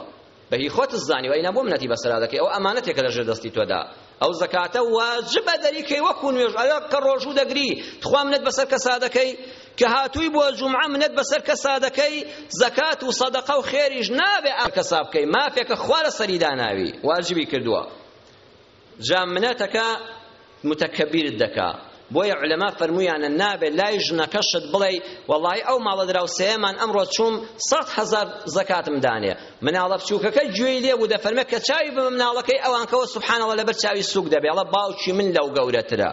بە هی خۆتت زانیوە ئینا بۆ منەتی بەسەرا دەکەی ئەوە ئەمانەتێکە لە ژێر دەستی تۆدا ئەو زەکاتە واجبە دەریکەی وەکو نوێژ ئەوە کە ڕۆژوو دەگری تخوا منەت بەسەر کەسا دەکەی کە هاتووی بۆ جومعە منەت بەسەر کەسا دەکەی زەکات و سەدەقە و خێریش نابێ ئەم کەسا بکەی مافێکە خوا لە سەریدا ناوی واجبی کردووە جا منەتەکە متەکەبیرت دەکا بۆیە علەما فەرموویانە نابێت لای ژنەکەشت بڵێ وەڵی ئەو ماڵە دراوسێیەمان ئەمڕۆ چووم سەد هەزار زەکاتم دانێ مناڵە بچووکەکە گوێی لێ بوو دەفەرمێ کە چاوی بە مناڵەکەی ئەوانکەوە سبحانەوە لەبەر چاوی سووک دەبێ ئەڵە باوکی من لەو گەورەترە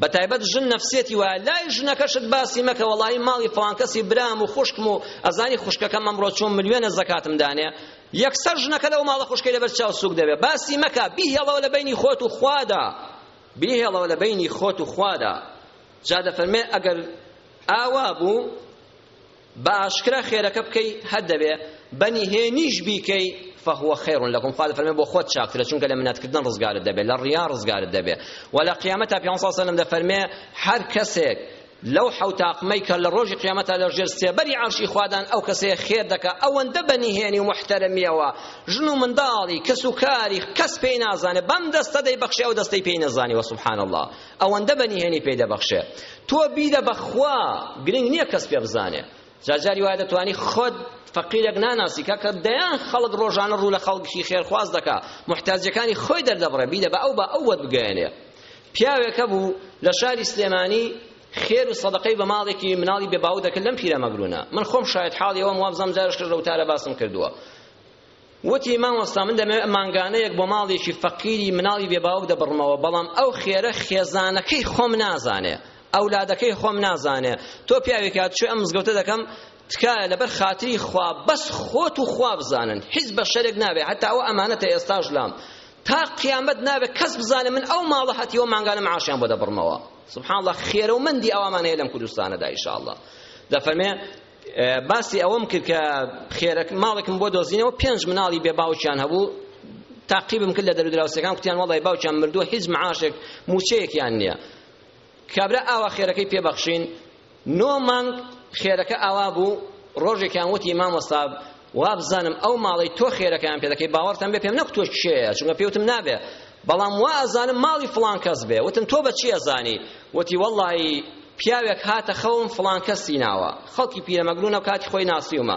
بە تایبەت ژن نەفسێتی وایە لای ژنەکەشت باسی مەکە وەڵی ماڵی فڵان کەسی برام و خوشکم و ئەزانی خوشکەکەم ئەمڕۆ چووم ملیۆنە زەکاتم دانێ یەکسەر ژنەکە لەو ماڵە خوشکەی لەبەر چاو سووک دەبێت باسی مەکە بیهێڵەوە لە بینی خۆت و خوادا بیهێڵەوە لە بینی خۆت و خوادا جا دەفەرمێ ئەگەر ئاوا بوو بە ئاشکرا خێرەکە بکەی هەر دەبێ بەنی هێنیش بیکەی فهو خير لكم خوا دەفەرمێ بۆ خۆت چاکترە چونکە لە منەتکردن ڕزگارت دەبێت لە ڕیا ڕزگارت دەبێت و لە قیامەتا پێ سا سەلم دەفەرمێ هەر کەسێک لەو حەوت تاقمەی کە لە ڕۆژی قیامەتا لە ژێر سێبەری عەرشی خوادان ئەو کەسەیە خێر دەکا ئەوەندە بە نهێنی و محتەرمیەوە ژن و منداڵی کەس و کاری کەس پێی نازانێ بەم دەستە دەیبەخشێ ئەو دەستەی پێی نەزانیوە سبحان الله ئەوەندە بە نهێنی پێی دەبەخشێ تۆ بیدە بەخوا گرنگ نییە کەس پێ بزانێ جاجاری وایە دەتوانی خۆت فەقیرێک ناناسی کاکە دەیان خەڵک ڕۆژانە ڕوو لە خەڵکی خێرخواز دەکا محتاجەکانی خۆی دەردەبڕێ بیدە بە ئەو بە ئەو وەت بگەیەنێ پیاوێک هەبوو لە شاری سلێمانی خێر و سەدەقەی بە ماڵێکی مناڵی بێ باوک دەکرد لەم پیرەمەگرونە من خۆم شاید حاڵی ئەوم وابزانم جارش لە وتارە باسم کردووە وتی مامۆستا من دەمەوێت مانگانەیەک بۆ ماڵێکی فەقیری مناڵی بێ باوک دەبڕمەوە بەڵام ئەو خێرە خێزانەکەی خۆم نازانێ ئەولادەکەی خۆم نازانێ تۆ پیاوێک هات چێ ئەم مزگەوتە دەکەم تکایە لەبەر خاتری خوا بەس خۆت و خوا بزانن حیز بە شەرێک نابێ هەتا ئەوە ئەمانەتە ئێستاش لام تا قیامەت نابێ کەس بزانە من ئەو ماڵە هەتیەوە مانگانە معاشیان بۆ دەبڕمەوە سبحان الله خێرە و مندی ئەوامان هەیە لەم کوردستانەدا ئیشاءالله دەفەرمێ باسی ئەوەم کرد کە خێرە ماڵێکم بۆ دۆزینەوە پێنج مناڵی بێ باوکیان هەبوو تاقیبم کرد لە دەرودراوسەکان کوتیان وڵی باوکیان مردووە هیچ معاشێک موچەیەکیان نییە کابرا ئاوا خێرەکەی پێ بەخشین نۆ مانگ خێرەکە ئاوا بوو ڕۆژێکیان وتی مامۆستا وابزانم ئەو ماڵی تۆ خێرەکەیان پێ دەکەی باوەڕتان بێ پێم نەک تۆ کێیە چونکە پێوتم نابێ بەڵام وا ئەزانم ماڵی فڵان کەس بێ وتم تۆ بە چی ئەزانی وتی وەڵڵاهی پیاوێک هاتە خەوم فڵان کەسی ناوە خەڵکی پیرەمەگرونە و کاتی خۆی ناسیومە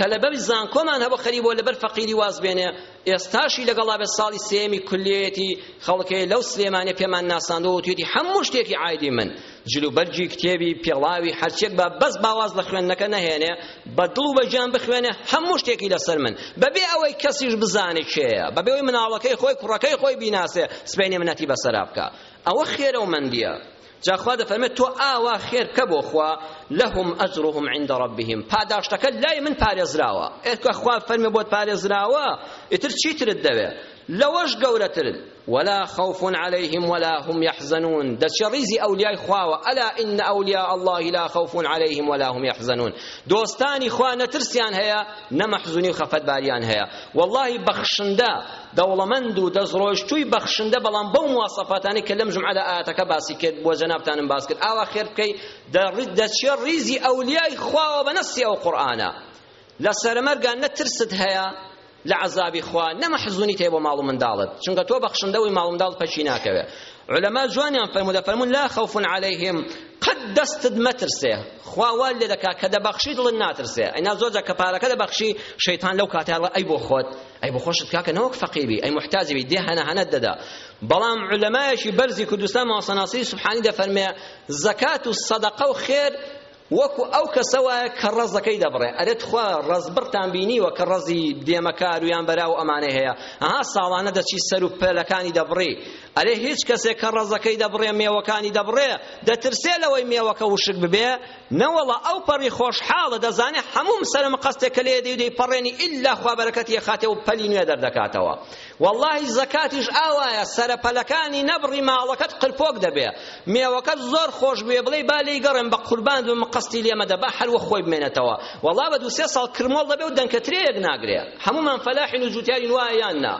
تەلەبەی زانکۆمان هەبوو خەریک بوو لەبەر فەقیری واز بێنێ ئێستاشی لەگەڵا بێ ساڵی سێمی کولیەتی خەڵکەیە لەو سلێمانێ پێمان ناساندەوە وتێتی هەموو شتێکی عایدی من جلوبەرگی کتێبی پێڵاوی هەرچێک بە بەس باواز لە خوێندنەکە نەهێنێ بە دڵ و بە گیان بخوێنێ هەموو شتێکی لەسەر من بەبێ ئەوەی کەسیش بزانێ کێیە بەبێ ئەوەی مناڵەکەی خۆی کوڕەکەی خۆی بیناسێ سبەینێ منەتی بەسەرا بکە ئەوە خێرەومەندیە جا خوا دەفەرمێت تۆ ئاوا خێر بکە بۆ خوا لهم اجرهم عند ربهم پاداشتەکە لای من پارێزراوە ئێکە خوا فەرمی بۆت پارێزراوە ئیتر چیترت دەوێ لەوەش گەورەترن ولا خوف عليهم ولا هم يحزنون دەچێ ڕیزی ئەولیای خواوە ئەلا ئین ئەولیا الله لا خوف عليهم ولا هم يحزنون دۆستانی خوا نەترسیان هەیە نەمەحزونی و خەفەتباریان هەیە واللهی بەخشندە دەوڵەمەند و دەستڕۆیشتووی بەخشندە بەڵام بەو مواسەفاتانەی کە لەم جومعەدا ئایەتەکە باسی کرد بۆ جەنابتانم باس کرد ئاوا خێر بکەی دەچێ ڕیزی ئەولیای خواوە بە نەسی ئەو قورئانە لە سەرمەرگا نە ترست هەیە لە عەزابی خوا نە مەحزونیت هەیە بۆ ماڵ و منداڵت چونکە تۆ بەخشندەوەی ماڵ و منداڵ پەکی ناکەوێ علەما جوانیان فەرموو دەفەرمون لا خوف علیهم قەت دەستت مەترسێ خوا وا لێ دەکا کە دەبەخشی دڵت ناترسێ ئەینا زۆرجا کە پارەکە دەبەخشی شەیتان لەو کاتەیە ئەڵێ ئەی بۆ خۆت ئەی بۆ خۆشت کاکە نەوەک فەقیر بی ئەی محتاجی بی دێ هەنە هەنەت دەدا بەڵام علەمایەکی بەرزی کوردستان ماوەسەناسی سبحانی دەفەرمێ زەکات و سەدەقە و خێر وەکو ئەو کەسە وایە کە ڕەزەکەی دەبڕێ ئەرێت خوا ڕەزبڕتان بینیوە کە ڕەزی دێمەکار و یان بەرا و ئەمانەی هەیە ئەها ساڵانە دەچی سەر و پێلەکانی دەبڕی ئەرێ هیچ کەسێک کە ڕەزەکەی دەبڕێ مێوەکانی دەبڕێ دەترسێ لەوەی مێوەکە وشک ببێ نەوەڵا ئەو پەڕی خۆشحاڵە دەزانێ حەموو مسەلە مقەستێک کە لێدەی و دەیپەڕێنی ئیلا خوا بەرەکەتی ئەخاتێ و پەلی نوێ دەردەکاتەوە وەڵاهی زەکاتیش ئاوایە سەرە پەلەکانی نەبڕی ماڵەکەت قلپۆک دەبێ مێوەکەت زۆر خۆش بوێ بڵێ با لێی گەڕێم بە قوربان بم مقەستی لێ مەدە با حەلوە خۆی بمێنێتەوە وەڵا بە دوو سێ ساڵ کرمۆڵ دەبێ و دەنکە ترێیەک ناگرێ هەموومان فەلاحین و جوتیارین وایە یان نا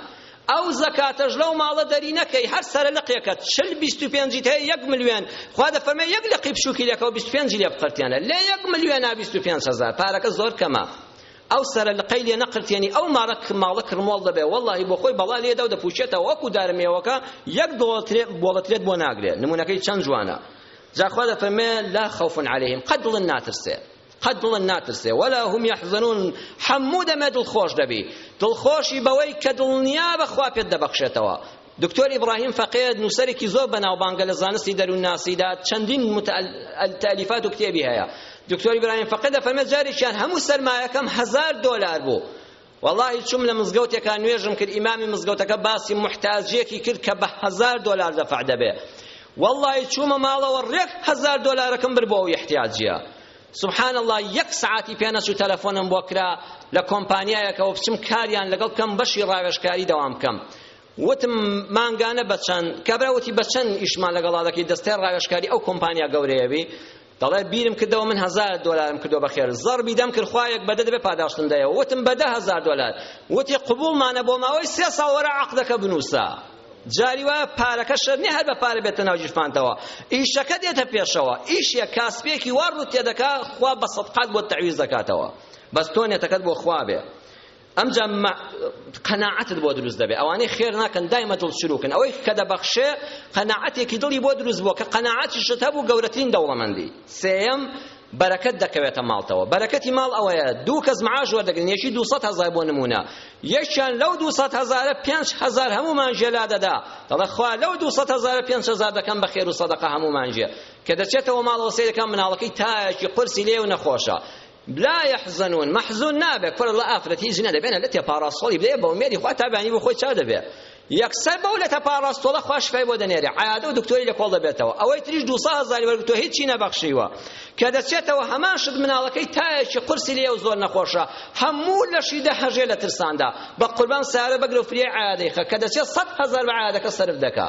ئەو زەکاتەش لەو ماڵە دەری نەکەی هەر سەرە لقێکەت چل بیست و پێنجیت هەیە یەک ملیۆن خوا دەفەرمێ یەک لقی بچووکی لەکەوە بیست و پێنجی لێ بقرتێنە لێ یەک ملیۆنا بیست و پێنج هەزار پارەکە زۆر کەمە ئەو سەرە لقەی لێ نەقرتێنی ئەو ماڵە ماڵە کرمۆڵ دەبێ وەڵڵاهی بۆ خۆی بەڵا لێدا و دەپوشێتەوە وەکو دارمێوەکە یەک بۆڵەترێت بۆ ناگرێت نمونەکەی چەند جوانە جاخوا دەفەرمێ لا خوف علیهم قەت دڵن ناترسێ قەت دڵت ناترسێ ولا هم یحزنون حەموو دەمێ دڵخۆش دەبی دڵخۆشی بەوەی کە دڵنیابە خوا پێت دەبەخشێتەوە دکتۆر ئیبراهیم فەقێ نووسەرێکی زۆر بەناوبانگە لە زانستی دەروونناسیدا چەندین تالیفات و کتێبی هەیە دکتۆر ئیبراهیم فەقێ دەفەرمێت جارێکیان هەموو سەرمایەکەم هەزار دۆلار بوو وەڵاهی چووم لە مزگەوتێکا نوێژم کرد ئیمامی مزگەوتەکە باسی موحتاجیەکی کرد کە بە هەزار دۆلار دەفع دەبێ وەڵاهی چوومە ماڵەوە ڕێک هەزار دۆلارەکەم بر بۆ ئەو احتیاجیە سبحان الله یەک سعاتی پێ نەچوو تەلەفۆنم بۆ کرا لە کۆمپانیایەکەوە بچم کاریان لەگەڵ بکەم بەشی ڕاوێژکاری دەوام بکەم وتم مانگانە بە چەند؟ کابرا وتی بە چەند ئیشمان لەگەڵا دەکەی دەستەی ڕاوێژکاری ئەو کۆمپانیا گەورەیە بی؟ دەڵێ بیرم کردەوە من هەزار دۆلارم کردووە بەخێر زەڕبی دەم کرد خوایەک بەدە دەبێ پاداشتم دایەوە وتم بە دە هەزار دۆلار وتی قبوڵمانە بۆ ماوەی سێ ساڵ وەرە عەقدەکە بنووسە جاری وایە پارەکە شەر نییە هەر بە پارە بێتە ناو گیرفانتەوە ئیشەکە دێتە پێشەوە ئیشێ کاسپێکی وا ڕووت تێدەکا خوا بە سەدقات بۆت تەعویز دەکاتەوە بەس تۆ نێتەکەت بۆ خوا بێ ئەمجا قەناعەتت بۆ دروست دەبێت ئەوانەی خێر ناکەن دایمە دڵ چروکن ئەوەی کە دەبەخشێ قەناعەتێکی دڵی بۆ دروست بووە کە قەناعەتیشت هەبوو گەورەترین دەوڵەمەندی سێیەم بەرەکەت دەکەوێتە ماڵتەوە بەرەکەتی ماڵ ئەوەیە دوو کەس معاش وەردەگرن یەکی دوو سەد هەزار بۆ نمونە یەکیان لەو دوو سەد هەزارە پێنج هەزار هەموومان ژێ لا دەدا دەڵێ خوا لەو دوو سەد هەزارە پێنج هەزار دەکەم بە خێر و سەدەقە هەموومان ژێ کە دەچێتەوە ماڵەوە سەیرەکە مناڵەکەی تایەکی قورسی لێ و نەخۆشە لا يحزنون محزون نابێ کۆلە ڵە ئافرەتی هیچ نەدە بێنە لە تێپاڕاستۆڵی بێ بە ئومێدی خوا تا بەیانی بۆ خۆی چاو دەبێ یەکسەر بەو لە تەپاڕاستۆڵە خوا شفای بۆ دەنێرێ عیادە و دکتۆری لە کۆڵ دەبێتەوە ئەوەی تریش دوو سا هەزاری وەرگ تۆ هیچی نەبەخشیوە کە دەچێتەوە هەمان شت مناڵەکەی تایەکی قورسی لێ و زۆر نەخۆشە هەموو لەشی دەهەژێ لە ترساندا بە قوربان سارە بەگرە و فریای عیادەی خە کە دەچێت سەد هەزار بە عیادەکە سەرف دەکا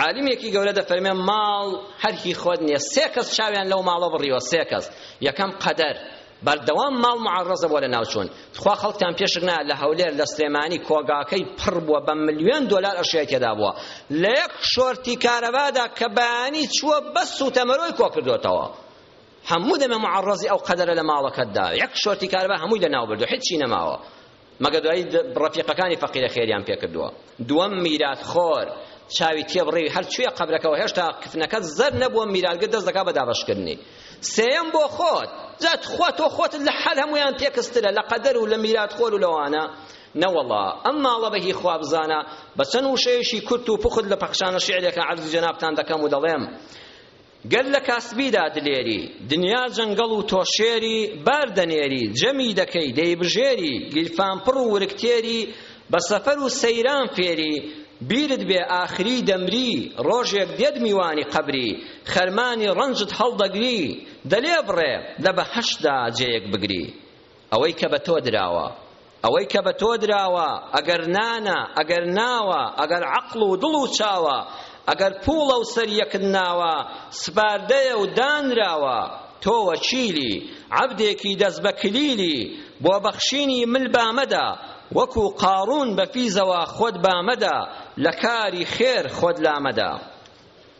عالمێکی گەورە دەفەرمێ ماڵ هەر هی خۆت نییە سێ کەس چاویان لەو ماڵە بڕیوە سێ کەس یەکەم قەدەر بەردەوام ماڵ معڕزە بۆ لە ناوچوون تخوا خەڵکتان پێشک نا لە هەولێر لە سلێمانی کۆگاکەی پڕ بووە بە ملیۆن دۆلار ئەشیای تێدا بووە لە یەک شۆرتی کارەبادا کە بەیانی چووە بەس سوتەمەرۆی کۆکردوێتەوە هەموو دەمە معڕزی ئەو قەدەرە لە ماڵەکەتدا یەک شۆرتی کارەبا هەمووی لە ناو بردو هیچی نەماوە مەگە دوایی ڕەفیقەکانی فەقیرە خێریان پێکردووە دووەم میرات خۆر چاوی تێبڕێوی هەر چویە قەبرەکەەوە هێشتا کفنەکە زەر نەبووە میرالگە دەست دەکا بە دابەشکردنی سێەم بۆ خۆت جات خوا تۆ خۆت لە حەل هەمویان تێکسترە لە قەدەر و لە میرات خۆر و لەوانە نەوەڵا ئەم ماڵە بەهی خوا بزانە بە چەند وشەیەشی کورت و پخت لە پەخشانە شعرێکە عەرزی جەنابتان دەکەم و دەڵێم گەر لە کاسبیدا دلێری، دنیا جەنگەڵ و تۆ شێری، بار دەنێری، جەمی دەکەی، دەیبژێری، گیرفانپڕ و ورگ تێری، بە سەفەر و سەیران فێری، بیرت بێ ئاخری دەمری، ڕۆژێک دێت میوانی قەبری، خەرمانی ڕەنجت هەڵدەگری، دەلێبڕێ، لە بەهەشتدا جێیەک بگری. ئەوەی کە بە تۆ دراوە. ئەوەی کە بە تۆ دراوە، ئەگەر نانە، ئەگەر ناوە، ئەگەر عەقڵ و دڵ و چاوە، ئەگەر پووڵە و سەریەکت ناوە، سپاردەیە و دانراوە، تۆ وەکیلی، عەبدێکی دەست بە کلیلی، بۆ بەخشینی مل با مەدە، وەکوو قاروون بە فیزەوە خۆت با مەدە، لە کاری خێر خۆت لا مەدە.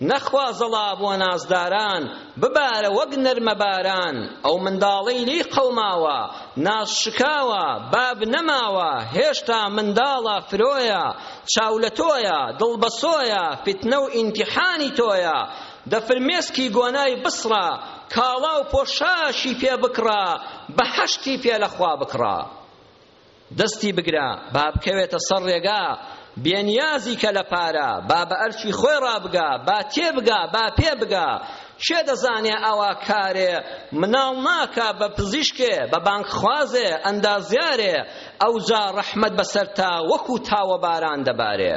نەخوا زەڵاو و نازداران ببارە وەک نەرمە باران ئەو منداڵەی لێی قەوماوە ناز شکاوە باب نەماوە هێشتا منداڵە فرۆیە چاو لە تۆیە دڵ بە سۆیە فیتنە و ئینتیحانی تۆیە دە فرمێسکی گۆنای بسڕە کاڵا و پۆشاشی پێ بکڕە بەهەشتی پێ لە خوا بکڕە دەستی بگرە با بکەوێتە سەر ڕێگا بێ نیازی کە لە پارە با بە ئەرکی خۆی ڕابگا با تێبگا با پێ بگا کێ دەزانێ ئاوا کارێ مناڵ ناکا بە پزیشکێ بە بانکخوازێ ئەندازیارێ ئەوجا ڕەحمەت بەسەرتا وەکو تاوەباران دەبارێ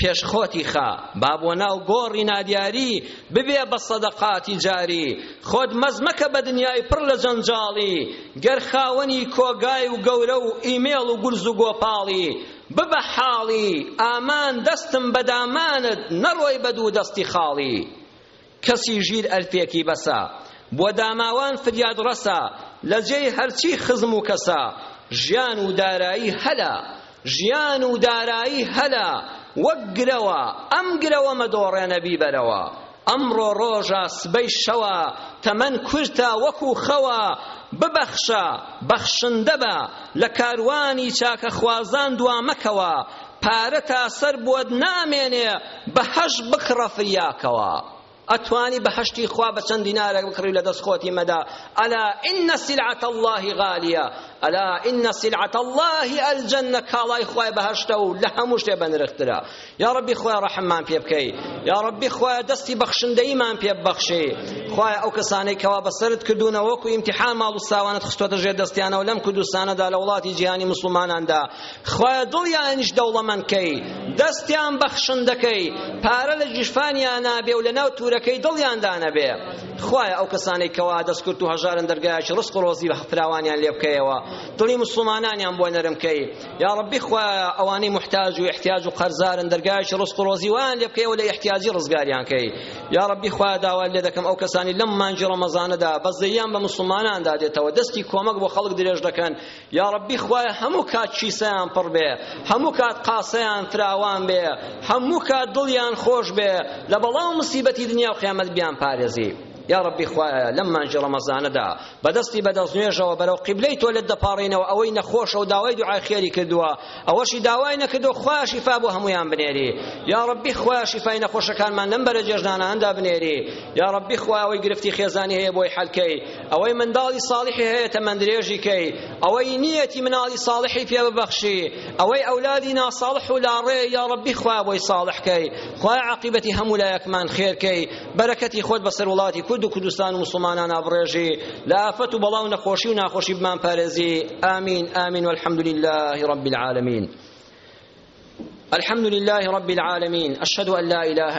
پێش خۆتی خە، با بۆ ناو گۆڕی نادیاری، ببێ بە سەدەقاتی جاری، خۆت مەست مەکە بە دنیای پڕ لە جەنجاڵی، گەر خاوەنی کۆگای و گەورە و ئیمێڵ و گورز و گۆپاڵی، ببە حاڵی، ئامان دەستم بە دامانت، نەڕۆی بە دوو دەستی خاڵی. کەسی ژیر ئەلفێکی بەسە بۆ داماوان فریاد ڕەسە لە جێی هەرچی خزم و کەسە ژیان و دارایی هەلە ژیان و دارایی هەلە وەک گرەوە ئەم گرەوە مەدۆڕێنە بیبەرەوە ئەمڕۆ ڕۆژە سبەی شەوە تەمەن کورتە وەکو خەوە ببەخشە بەخشندە بە لە کاروانی چاکەخوازان دوا مەکەوە پارە تا سەر بۆت نامێنێ بە هەشت بکڕە فریاکەوە ئەتوانی بەهەشتی خوا بە چەند دینارێک بکڕی و لەدەست خۆتی مەدە ئەلا ئین سلعەت اللە غالیە ئەلا ئین سلعەت اللە الجنە کاڵای خوای بەهەشتە و لە هەموو شتێ بەنرخترە یا ربی خوای ڕەحممان پێ بکەی یا ربی خوای دەستی بەخشندەیمان پێ ببەخشی خوای ئەو کەسانەی کەوا بەسەرت کردوونە وەکو ئیمتیحان ماڵ و ساوانت خستۆتە ژێر دەستیانەوە لەم کوردستانەدا لە وڵاتی جیهانی مسلماناندا خوایە دڵیانیش دەوڵەمەند کەی دەستیان بەخشندە کەی پارە لە گیرفانیانا بێ و لەناو تورەکەی دڵیاندا نەبێ خوایە ئەو کەسانەی کەوا دەستکورت و هەژارن دەرگایەکی ڕزق و ڕۆزی بە فراوانیان لێ بکەیەوە دڵی موسڵمانانیان بۆ نەرم کەی یا ڕەبی خوایە ئەوانەی محتاج و احتیاج و قەرزارن دەرگایەکی ڕزق و ڕۆزی وایان لێ بکەیەوە لە احتیاجی ڕزگاریان کەی یا ڕەبی خوایە داوا لێ دەکەم ئەو کەسانی لەم مانگی ڕەمەزانەدا بەزەییان بە موسڵماناندا دێتەوە دەستی کۆمەک بۆ خەڵک درێژ دەکەن یاڕەبی خوایە هەموو کات کیسەیان پڕ بێ هەموو کات قاسەیان فراوان بێ هەموو کات دڵیان خۆش بێ لە بەڵا و مسیبەتی دنیا و قیامەت بیان پارێزی یا ربی خوایە لەم مانجی ڕەمەزانەدا بەدەستی بەدەست نوێژەوە بەرەو قیبلەی تۆ لێت دەپاڕینەوە ئەوەی نەخۆشە و داوای دوعای خێری کردووە ئەوەشی داوای نەکردو خوا شیفا بۆ هەمویان بنێری یا ربی خوا شیفای نەخۆشەکانمان لەم بەرە جێژناناندا بنێری یا ربی خوا ئەوەی گرفتی خێزانی هەیە بۆی حەلکەی ئەوەی منداڵی صالحی هەیە تەمەندرێژی کەی ئەوەی نیەتی مناڵی صالحی پێ ببەخشی ئەوەی ئەولادی ناصالح و لاڕێ یا ربی خوا بۆی صالحکەی خوا عاقبەتی هەموو لایەکمان خێرکەی بەرەکەتی خۆت بەسەر وڵاتی کورد و کوردستان و مسلمانانا بڕێژی لە ئافەت و بەڵا و نەخۆشی و ناخۆشی بمان پارێزی ئامین ئامین والحمد لله رب العالمین الحمد لله رب العالمين أشهد أن لا إله